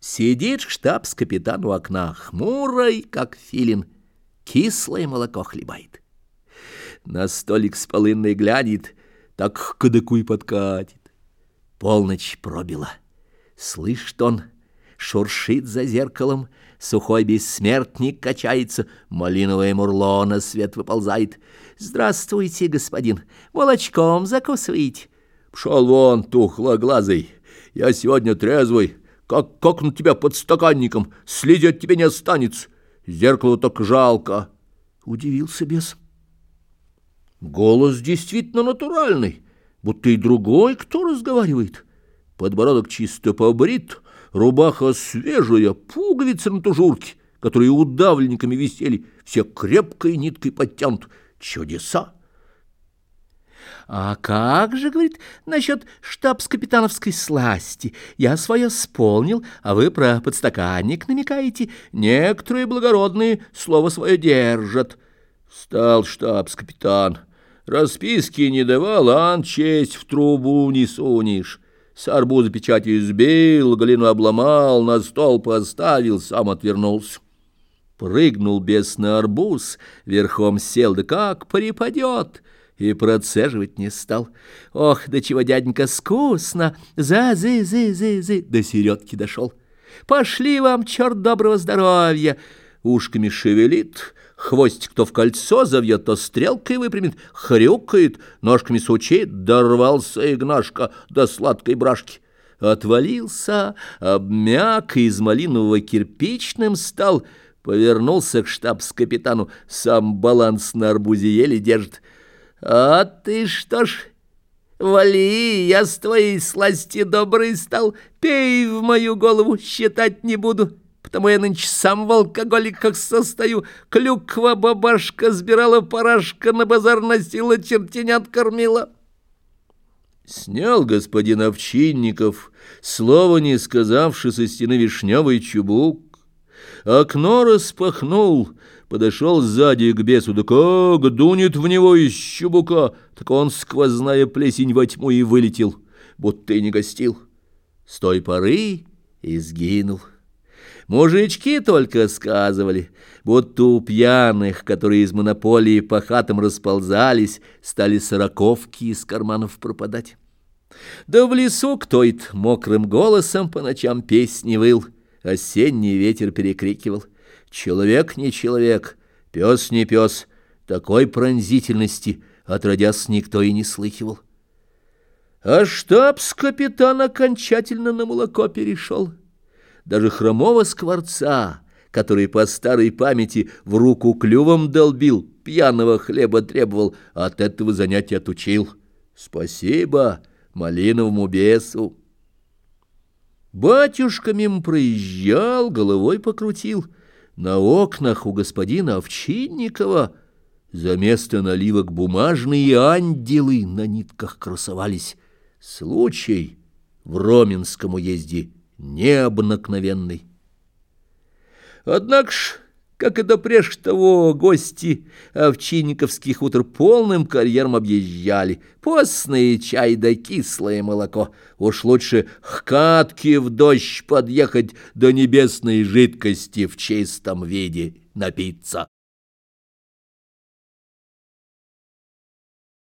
Сидит штабс-капитан у окна, хмурый, как филин, кислое молоко хлебает. На столик с полынной глянет, так к кадыку и подкатит. Полночь пробила. Слышит он, шуршит за зеркалом, сухой бессмертник качается, малиновое мурло на свет выползает. «Здравствуйте, господин, молочком закусываете?» «Пшел вон, тухлоглазый, я сегодня трезвый, как, как на тебя под стаканником, слизи от тебя не останется, зеркало так жалко». Удивился бес. Голос действительно натуральный, будто и другой кто разговаривает. Подбородок чисто побрит, рубаха свежая, пуговицы на тужурке, которые удавленниками висели, все крепкой ниткой подтянут. Чудеса! «А как же, — говорит, — насчет штабс-капитановской сласти? Я свое сполнил, а вы про подстаканник намекаете. Некоторые благородные слово свое держат». Стал штабс-капитан. Расписки не давал, ан честь в трубу не сунешь. С арбуза печать избил, глину обломал, на стол поставил, сам отвернулся. Прыгнул бес на арбуз, верхом сел, да как припадет, и процеживать не стал. Ох, до чего дяденька скусно, за-зы-зы-зы-зы, до середки дошел. Пошли вам, черт доброго здоровья! Ушками шевелит, хвостик то в кольцо завьет, то стрелкой выпрямит, хрюкает, ножками сучит, дорвался Игнашка до сладкой брашки. Отвалился, обмяк, из малинового кирпичным стал, повернулся к штабс-капитану, сам баланс на арбузе еле держит. «А ты что ж, вали, я с твоей сласти добрый стал, пей в мою голову, считать не буду». Потому я нынче сам в алкоголиках состою. Клюква-бабашка сбирала парашка, на базар носила, чертенят кормила. Снял господин Овчинников, слова не сказавши со стены вишневый чубук. Окно распахнул, подошел сзади к бесу, да как дунет в него из чубука, так он сквозная плесень во тьму и вылетел, будто и не гостил. С той поры и сгинул. Мужички только сказывали, будто у пьяных, которые из монополии по хатам расползались, стали сороковки из карманов пропадать. Да в лесу кто-то мокрым голосом по ночам песни выл, осенний ветер перекрикивал. Человек не человек, пес не пес, такой пронзительности отродясь никто и не слыхивал. А штабс-капитан окончательно на молоко перешел даже хромого скворца, который по старой памяти в руку клювом долбил, пьяного хлеба требовал, от этого занятия отучил. Спасибо малиновому бесу. Батюшка мимо проезжал, головой покрутил. На окнах у господина Овчинникова за место наливок бумажные ангелы на нитках красовались. Случай в Роменском уезде необыкновенный. Однако ж, как и до прежде того, гости овчинниковских утр полным карьером объезжали. Постный чай да кислое молоко. Уж лучше к катке в дождь подъехать до небесной жидкости в чистом виде напиться.